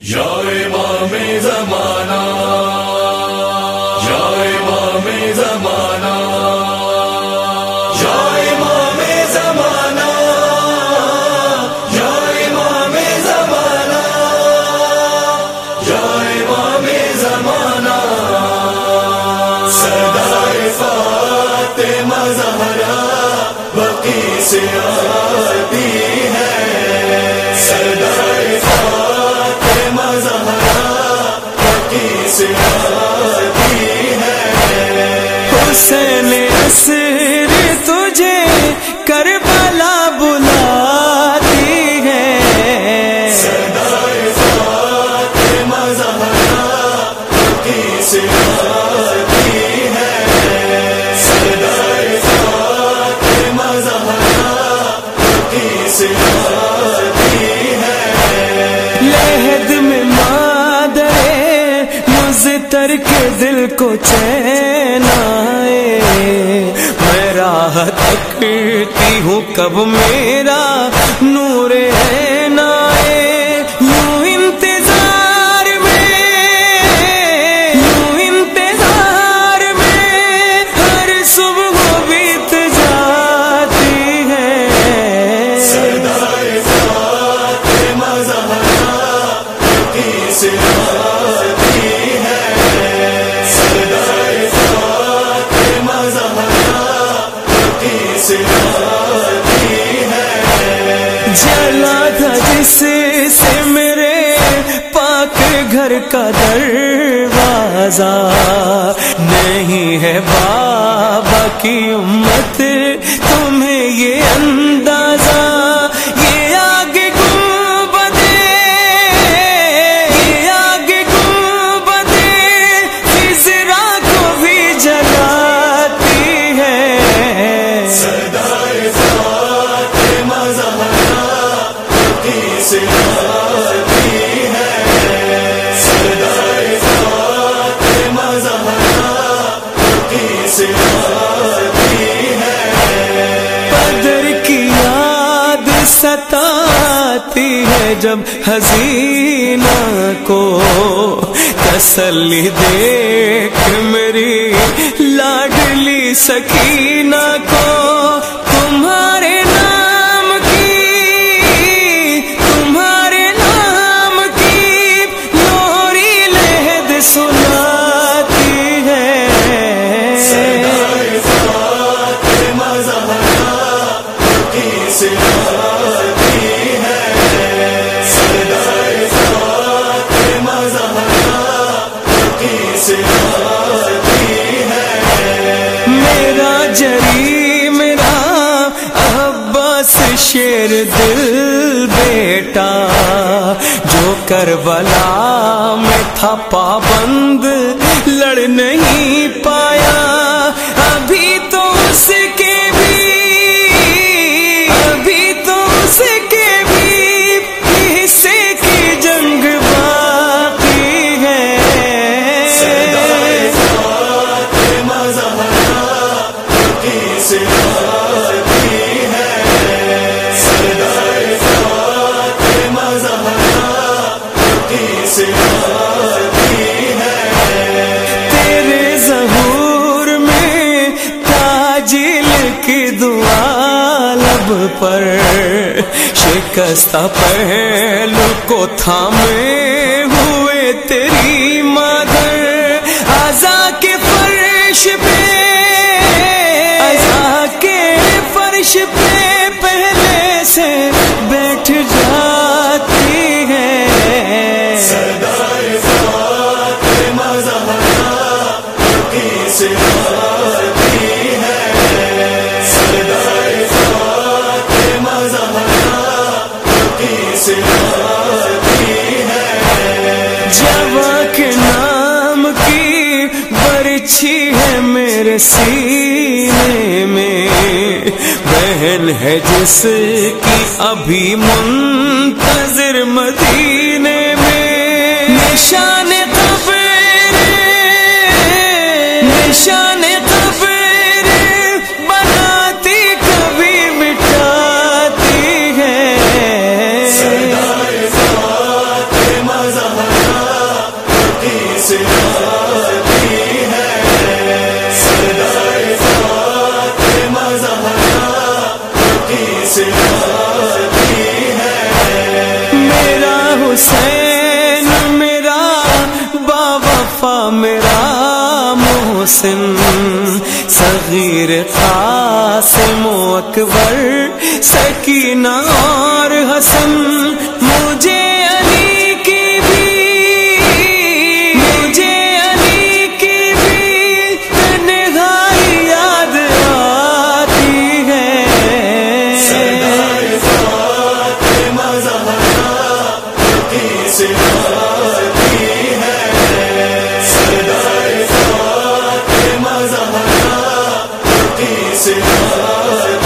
یا امام زمانہ، یا امام زمانہ، یا امام زمانہ، یا امام زمانہ، یا امام زمانہ۔ سردار فاطمہ زہرا بقی سے آتی حسین اسر تجھے کربلا بلاتی ہے۔ ہے ہے لہد میں مادر مزتر کے دل کو چین میں تکتی ہوں کب میرا نور ہے۔ گھر کا دروازہ نہیں ہے بابا کی امت تمہیں یہ اندازہ قدر کی یاد ستاتی ہے جب حسینہ کو تسلی دیکھ میری لاڈلی سکینہ کو شیر دل بیٹا جو کربلا میں تھا پابند لڑ نہیں پایا لب پر شکستہ پہلو کو تھامے ہوئے تیری ماں اچھی ہے میرے سینے میں۔ بہن ہے جس کی ابھی منتظر مدینے قاسم و اکبر سکینہ اور حسن سے